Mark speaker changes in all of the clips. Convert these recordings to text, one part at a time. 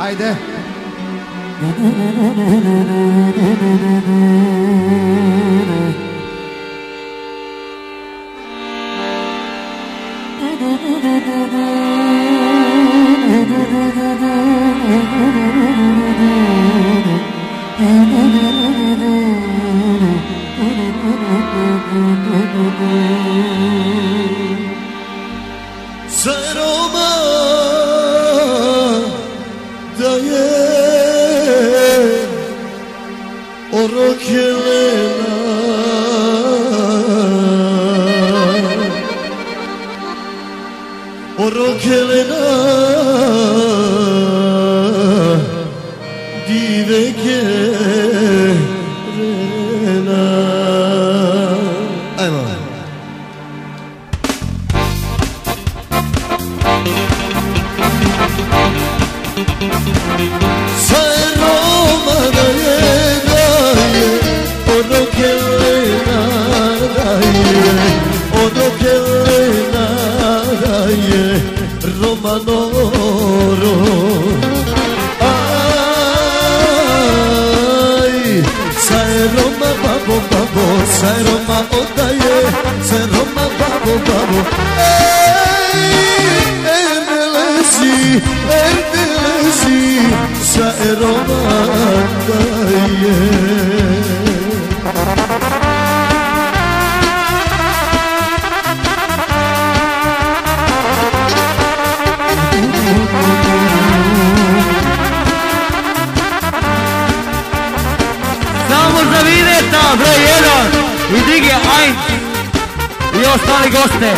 Speaker 1: Haydi. Sarı olmaz orukluna orukluna μανόρο Άι, σαν Ρώμα μπαμπο μπαμπο, σαν Ρώμα οταγέ, σαν Ρώμα μπαμπο μπαμπο. Εντελέσει, εντελέσει, σαν
Speaker 2: Ρώμα οταγέ Vineta, broj 1 i Dige Ajn i ostali goste.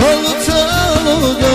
Speaker 1: Olutalo da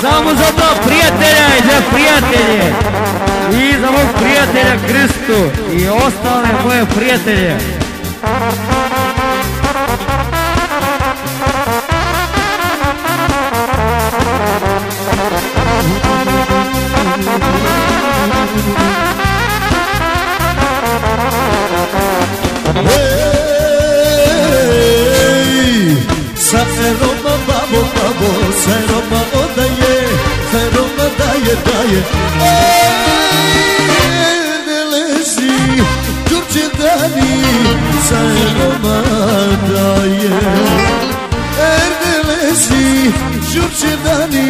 Speaker 2: Samo za to prijatelja i za prijatelje. I za mog prijatelja Krstu i ostale moje prijatelje.
Speaker 1: Babo, sa Roma odaje, sa Roma daje daje. Ej, delesi, Đurđe dani, sa Roma daje. Erdelesi, Đurđe dani,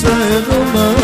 Speaker 1: sa Roma